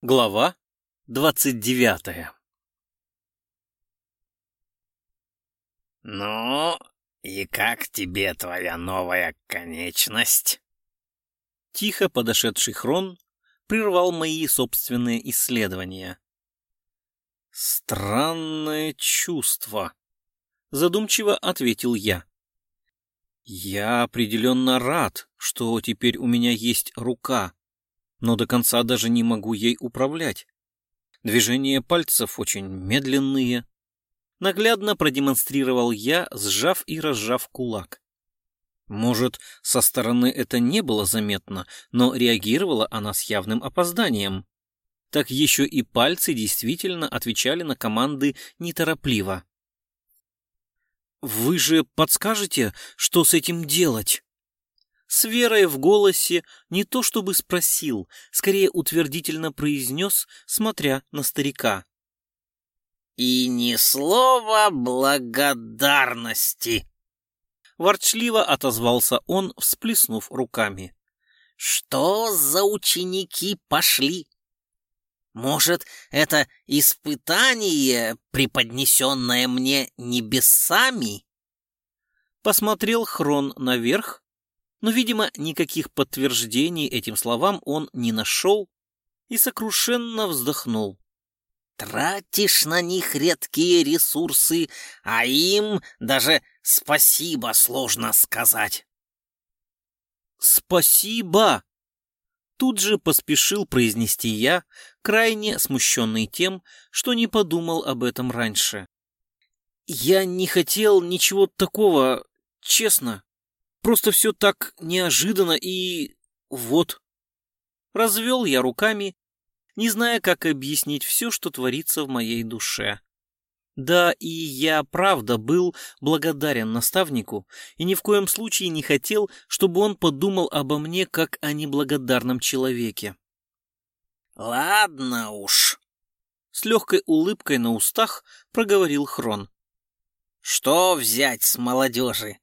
Глава двадцать девятая «Ну, и как тебе твоя новая конечность?» Тихо подошедший Хрон прервал мои собственные исследования. «Странное чувство», — задумчиво ответил я. «Я определенно рад, что теперь у меня есть рука, но до конца даже не могу ей управлять. Движения пальцев очень медленные. Наглядно продемонстрировал я, сжав и разжав кулак. Может, со стороны это не было заметно, но реагировала она с явным опозданием. Так еще и пальцы действительно отвечали на команды неторопливо. «Вы же подскажете, что с этим делать?» С верой в голосе не то чтобы спросил, скорее утвердительно произнес, смотря на старика. «И ни слова благодарности!» Ворчливо отозвался он, всплеснув руками. «Что за ученики пошли? Может, это испытание, преподнесенное мне небесами?» Посмотрел Хрон наверх, но, видимо, никаких подтверждений этим словам он не нашел и сокрушенно вздохнул. «Тратишь на них редкие ресурсы, а им даже спасибо сложно сказать». «Спасибо!» Тут же поспешил произнести я, крайне смущенный тем, что не подумал об этом раньше. «Я не хотел ничего такого, честно». Просто все так неожиданно и... вот. Развел я руками, не зная, как объяснить все, что творится в моей душе. Да, и я правда был благодарен наставнику и ни в коем случае не хотел, чтобы он подумал обо мне как о неблагодарном человеке. «Ладно уж», — с легкой улыбкой на устах проговорил Хрон. «Что взять с молодежи?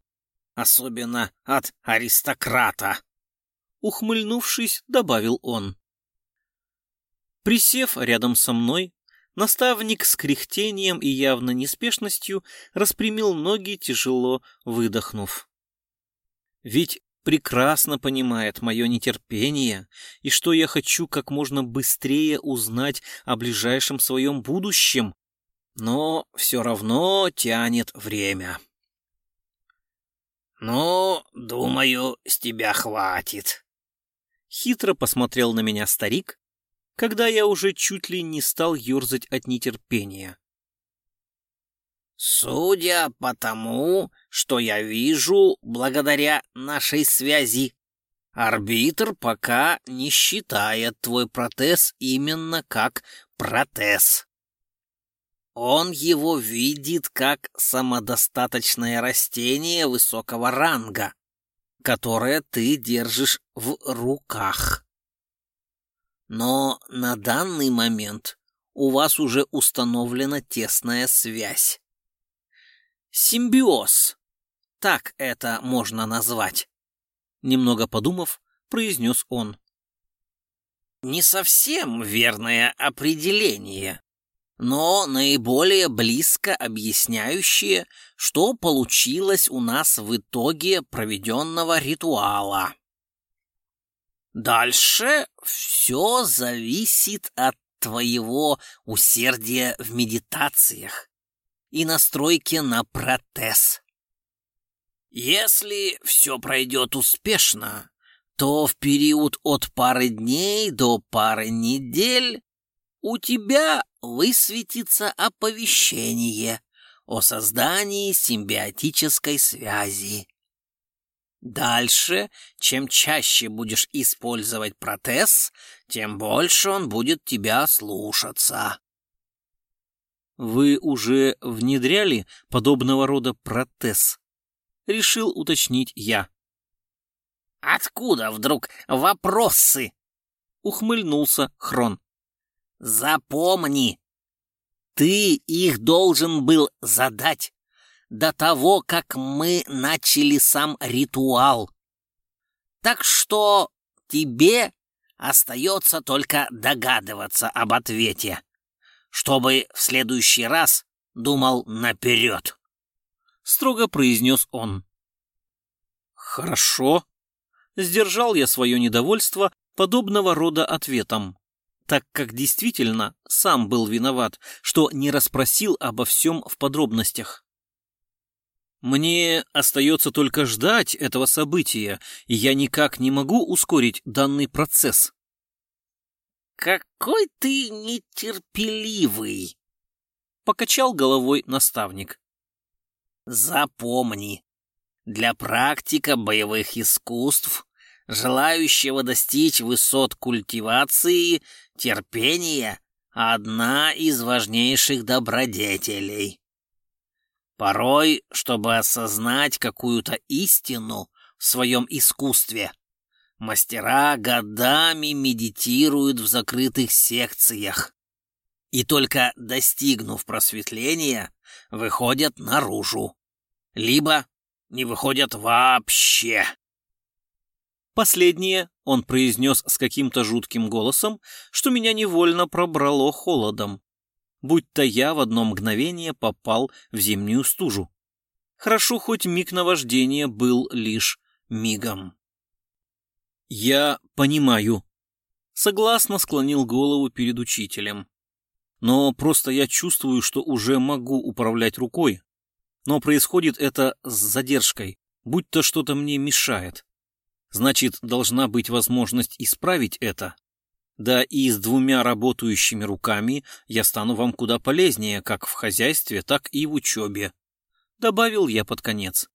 Особенно от аристократа. Ухмыльнувшись, добавил он. Присев рядом со мной, наставник с кряхтением и явно неспешностью распрямил ноги, тяжело выдохнув. Ведь прекрасно понимает мое нетерпение и что я хочу как можно быстрее узнать о ближайшем своем будущем, но все равно тянет время. «Ну, думаю, с тебя хватит». Хитро посмотрел на меня старик, когда я уже чуть ли не стал ерзать от нетерпения. «Судя по тому, что я вижу благодаря нашей связи, арбитр пока не считает твой протез именно как протез. Он его видит как самодостаточное растение высокого ранга, которое ты держишь в руках. Но на данный момент у вас уже установлена тесная связь. Симбиоз. Так это можно назвать. Немного подумав, произнес он. Не совсем верное определение но наиболее близко объясняющее, что получилось у нас в итоге проведенного ритуала. Дальше все зависит от твоего усердия в медитациях и настройки на протез. Если все пройдет успешно, то в период от пары дней до пары недель у тебя высветится оповещение о создании симбиотической связи. Дальше, чем чаще будешь использовать протез, тем больше он будет тебя слушаться. Вы уже внедряли подобного рода протез? Решил уточнить я. Откуда вдруг вопросы? Ухмыльнулся Хрон. Запомни, ты их должен был задать до того, как мы начали сам ритуал. Так что тебе Остается только догадываться об ответе, чтобы в следующий раз думал наперед. Строго произнес он. Хорошо. Сдержал я свое недовольство подобного рода ответом, так как действительно сам был виноват, что не расспросил обо всем в подробностях. Мне остается только ждать этого события, и я никак не могу ускорить данный процесс. «Какой ты нетерпеливый!» — покачал головой наставник. «Запомни, для практика боевых искусств, желающего достичь высот культивации, терпение — одна из важнейших добродетелей. Порой, чтобы осознать какую-то истину в своем искусстве, мастера годами медитируют в закрытых секциях. И только достигнув просветления, выходят наружу. Либо не выходят вообще. Последнее он произнес с каким-то жутким голосом, что меня невольно пробрало холодом будь-то я в одно мгновение попал в зимнюю стужу. Хорошо, хоть миг наваждения был лишь мигом. «Я понимаю», — согласно склонил голову перед учителем. «Но просто я чувствую, что уже могу управлять рукой. Но происходит это с задержкой, будь-то что-то мне мешает. Значит, должна быть возможность исправить это. Да и с двумя работающими руками я стану вам куда полезнее как в хозяйстве, так и в учебе. Добавил я под конец.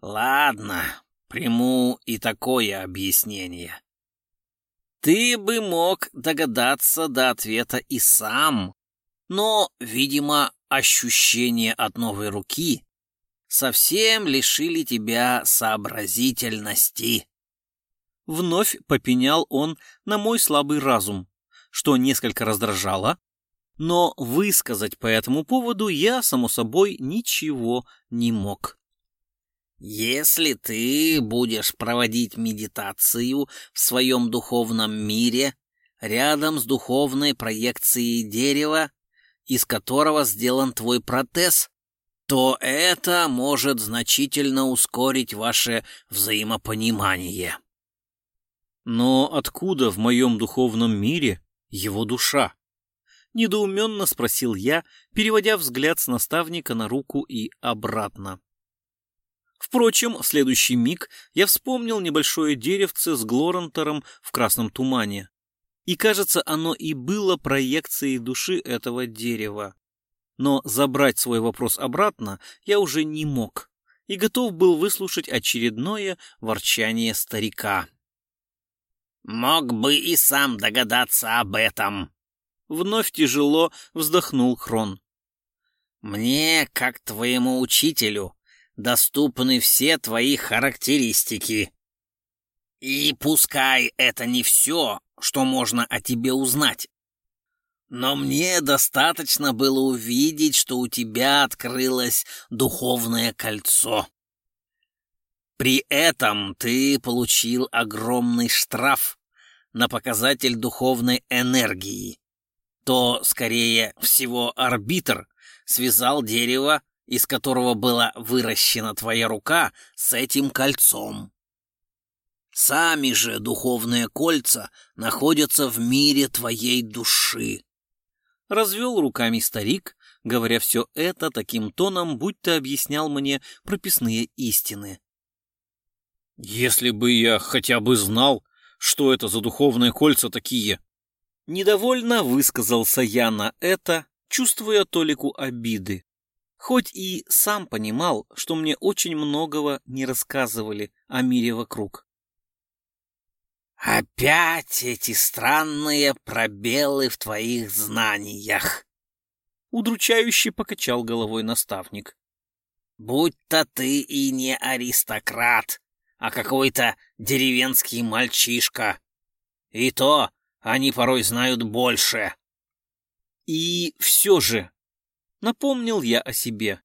Ладно, приму и такое объяснение. Ты бы мог догадаться до ответа и сам, но, видимо, ощущения от новой руки совсем лишили тебя сообразительности. Вновь попенял он на мой слабый разум, что несколько раздражало, но высказать по этому поводу я, само собой, ничего не мог. «Если ты будешь проводить медитацию в своем духовном мире рядом с духовной проекцией дерева, из которого сделан твой протез, то это может значительно ускорить ваше взаимопонимание». Но откуда в моем духовном мире его душа? Недоуменно спросил я, переводя взгляд с наставника на руку и обратно. Впрочем, в следующий миг я вспомнил небольшое деревце с Глорантором в красном тумане. И, кажется, оно и было проекцией души этого дерева. Но забрать свой вопрос обратно я уже не мог и готов был выслушать очередное ворчание старика. Мог бы и сам догадаться об этом. Вновь тяжело вздохнул Хрон. Мне, как твоему учителю, доступны все твои характеристики. И пускай это не все, что можно о тебе узнать. Но мне достаточно было увидеть, что у тебя открылось духовное кольцо. При этом ты получил огромный штраф на показатель духовной энергии. То, скорее всего, арбитр связал дерево, из которого была выращена твоя рука, с этим кольцом. Сами же духовные кольца находятся в мире твоей души. Развел руками старик, говоря все это таким тоном, будто объяснял мне прописные истины. Если бы я хотя бы знал, что это за духовные кольца такие. Недовольно высказался я на это, чувствуя толику обиды. Хоть и сам понимал, что мне очень многого не рассказывали о мире вокруг. «Опять эти странные пробелы в твоих знаниях!» Удручающе покачал головой наставник. «Будь-то ты и не аристократ, а какой-то деревенский мальчишка. И то они порой знают больше. И все же, напомнил я о себе.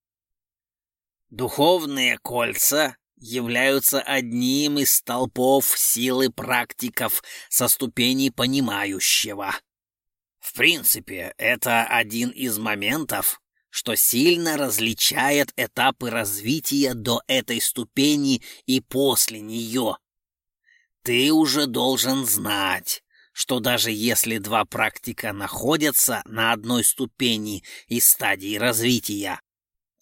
Духовные кольца являются одним из столпов силы практиков со ступеней понимающего. В принципе, это один из моментов, что сильно различает этапы развития до этой ступени и после нее. Ты уже должен знать, что даже если два практика находятся на одной ступени и стадии развития,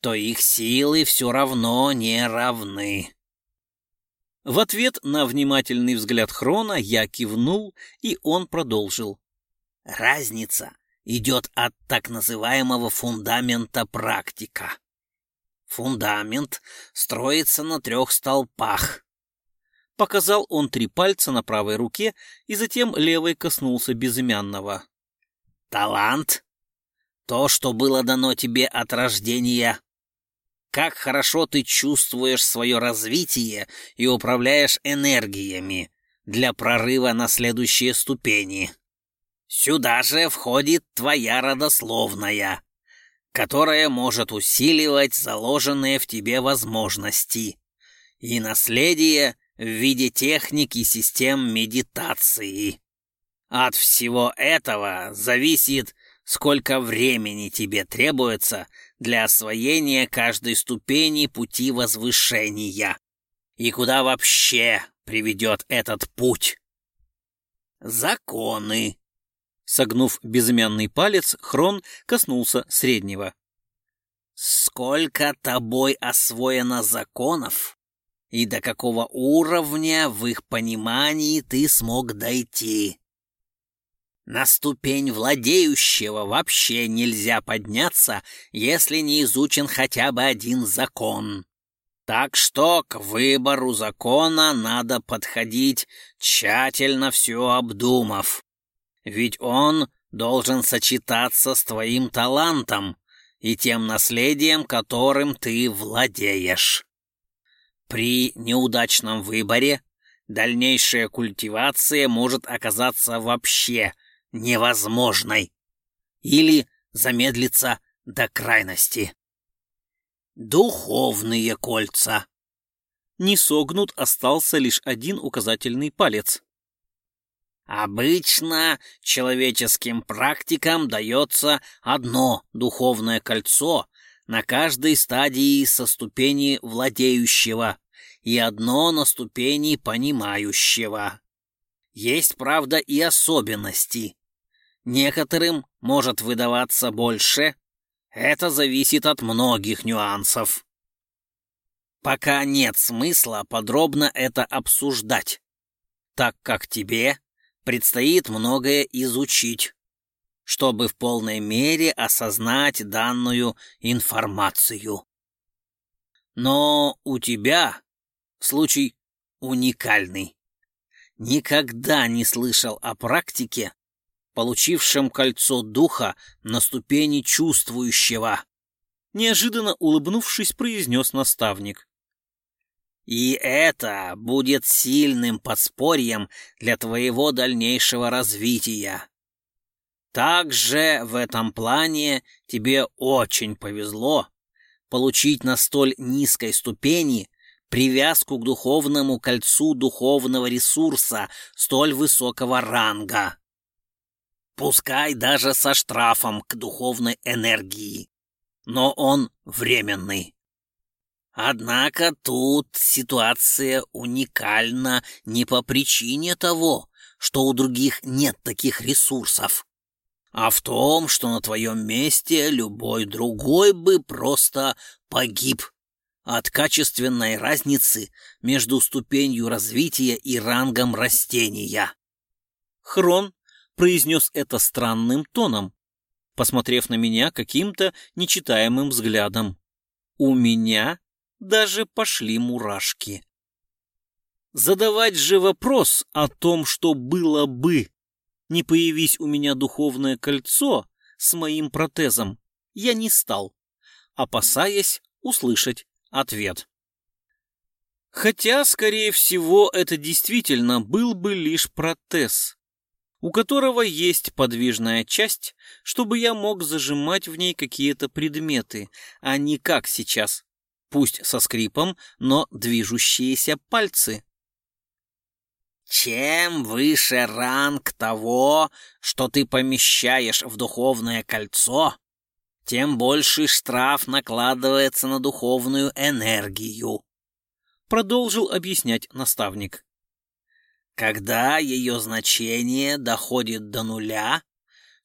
то их силы все равно не равны. В ответ на внимательный взгляд Хрона я кивнул, и он продолжил. Разница идет от так называемого фундамента практика. Фундамент строится на трех столпах. Показал он три пальца на правой руке и затем левой коснулся безымянного. Талант — то, что было дано тебе от рождения. Как хорошо ты чувствуешь свое развитие и управляешь энергиями для прорыва на следующие ступени. Сюда же входит твоя родословная, которая может усиливать заложенные в тебе возможности, и наследие в виде техники систем медитации. От всего этого зависит, сколько времени тебе требуется для освоения каждой ступени пути возвышения и куда вообще приведет этот путь. Законы, Согнув безымянный палец, Хрон коснулся среднего. «Сколько тобой освоено законов, и до какого уровня в их понимании ты смог дойти?» На ступень владеющего вообще нельзя подняться, если не изучен хотя бы один закон. Так что к выбору закона надо подходить, тщательно все обдумав. Ведь он должен сочетаться с твоим талантом и тем наследием, которым ты владеешь. При неудачном выборе дальнейшая культивация может оказаться вообще невозможной или замедлиться до крайности. Духовные кольца. Не согнут остался лишь один указательный палец. Обычно человеческим практикам дается одно духовное кольцо на каждой стадии со ступени владеющего и одно на ступени понимающего. Есть, правда, и особенности. Некоторым может выдаваться больше. Это зависит от многих нюансов. Пока нет смысла подробно это обсуждать, так как тебе предстоит многое изучить, чтобы в полной мере осознать данную информацию. Но у тебя случай уникальный. Никогда не слышал о практике, получившем кольцо духа на ступени чувствующего. Неожиданно улыбнувшись, произнес наставник. И это будет сильным подспорьем для твоего дальнейшего развития. Также в этом плане тебе очень повезло получить на столь низкой ступени привязку к духовному кольцу духовного ресурса столь высокого ранга. Пускай даже со штрафом к духовной энергии, но он временный. Однако тут ситуация уникальна не по причине того, что у других нет таких ресурсов, а в том, что на твоем месте любой другой бы просто погиб от качественной разницы между ступенью развития и рангом растения. Хрон произнес это странным тоном, посмотрев на меня каким-то нечитаемым взглядом. У меня даже пошли мурашки. Задавать же вопрос о том, что было бы, не появись у меня духовное кольцо с моим протезом, я не стал, опасаясь услышать ответ. Хотя, скорее всего, это действительно был бы лишь протез, у которого есть подвижная часть, чтобы я мог зажимать в ней какие-то предметы, а не как сейчас пусть со скрипом, но движущиеся пальцы. Чем выше ранг того, что ты помещаешь в духовное кольцо, тем больше штраф накладывается на духовную энергию. Продолжил объяснять наставник. Когда ее значение доходит до нуля,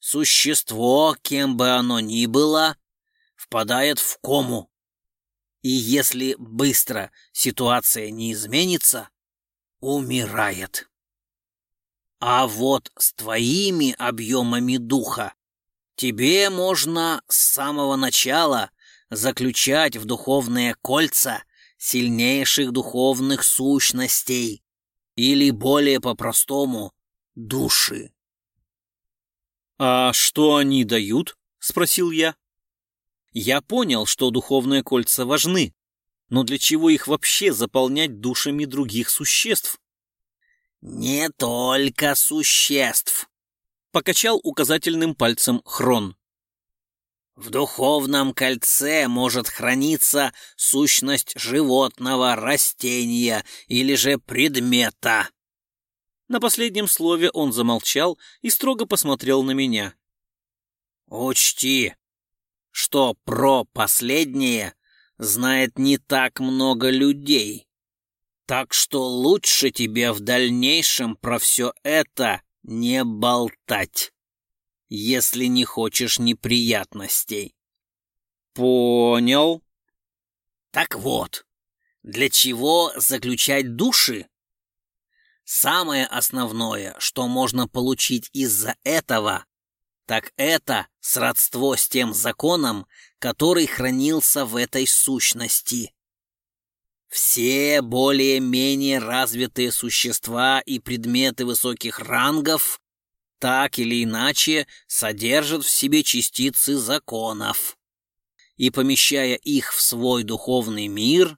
существо, кем бы оно ни было, впадает в кому. И если быстро ситуация не изменится, умирает. А вот с твоими объемами духа тебе можно с самого начала заключать в духовные кольца сильнейших духовных сущностей, или более по-простому — души. «А что они дают?» — спросил я. Я понял, что духовные кольца важны, но для чего их вообще заполнять душами других существ? «Не только существ», — покачал указательным пальцем Хрон. «В духовном кольце может храниться сущность животного, растения или же предмета». На последнем слове он замолчал и строго посмотрел на меня. «Учти, что про последнее знает не так много людей. Так что лучше тебе в дальнейшем про все это не болтать, если не хочешь неприятностей. Понял. Так вот, для чего заключать души? Самое основное, что можно получить из-за этого, так это сродство с тем законом, который хранился в этой сущности. Все более-менее развитые существа и предметы высоких рангов так или иначе содержат в себе частицы законов. И помещая их в свой духовный мир,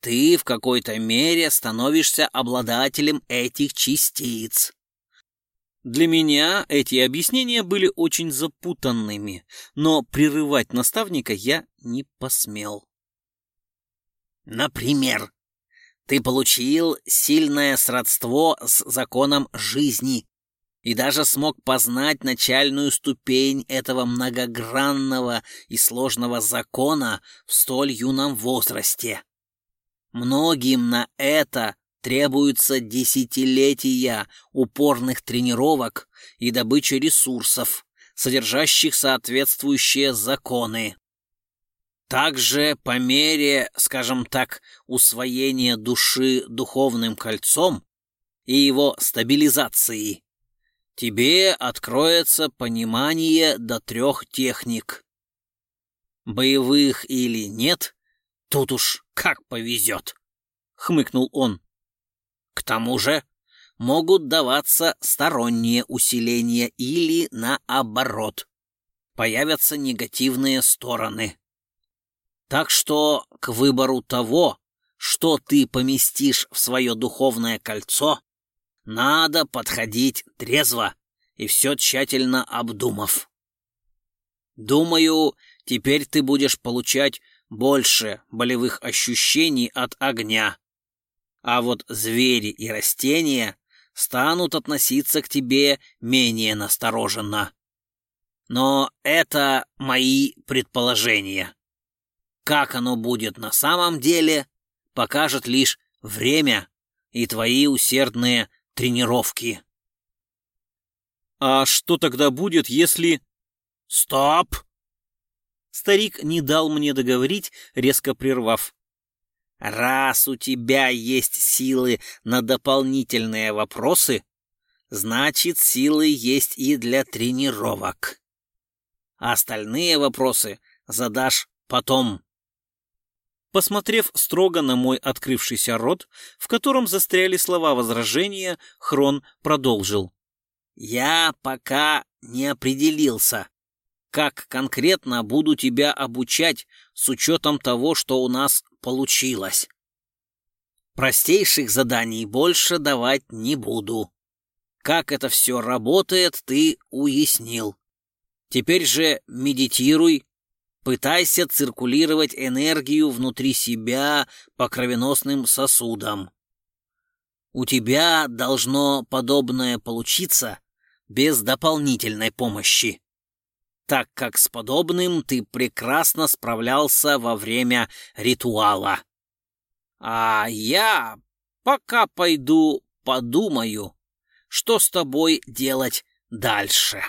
ты в какой-то мере становишься обладателем этих частиц. Для меня эти объяснения были очень запутанными, но прерывать наставника я не посмел. Например, ты получил сильное сродство с законом жизни и даже смог познать начальную ступень этого многогранного и сложного закона в столь юном возрасте. Многим на это требуются десятилетия упорных тренировок и добычи ресурсов, содержащих соответствующие законы. Также по мере, скажем так, усвоения души духовным кольцом и его стабилизации, тебе откроется понимание до трех техник. Боевых или нет, тут уж как повезет, — хмыкнул он. К тому же могут даваться сторонние усиления или, наоборот, появятся негативные стороны. Так что к выбору того, что ты поместишь в свое духовное кольцо, надо подходить трезво и все тщательно обдумав. Думаю, теперь ты будешь получать больше болевых ощущений от огня, а вот звери и растения станут относиться к тебе менее настороженно. Но это мои предположения. Как оно будет на самом деле, покажет лишь время и твои усердные тренировки. А что тогда будет, если... Стоп! Старик не дал мне договорить, резко прервав. Раз у тебя есть силы на дополнительные вопросы, значит, силы есть и для тренировок. Остальные вопросы задашь потом. Посмотрев строго на мой открывшийся рот, в котором застряли слова возражения, Хрон продолжил. «Я пока не определился, как конкретно буду тебя обучать с учетом того, что у нас получилось. Простейших заданий больше давать не буду. Как это все работает, ты уяснил. Теперь же медитируй, Пытайся циркулировать энергию внутри себя по кровеносным сосудам. У тебя должно подобное получиться без дополнительной помощи, так как с подобным ты прекрасно справлялся во время ритуала. А я пока пойду подумаю, что с тобой делать дальше.